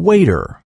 Waiter.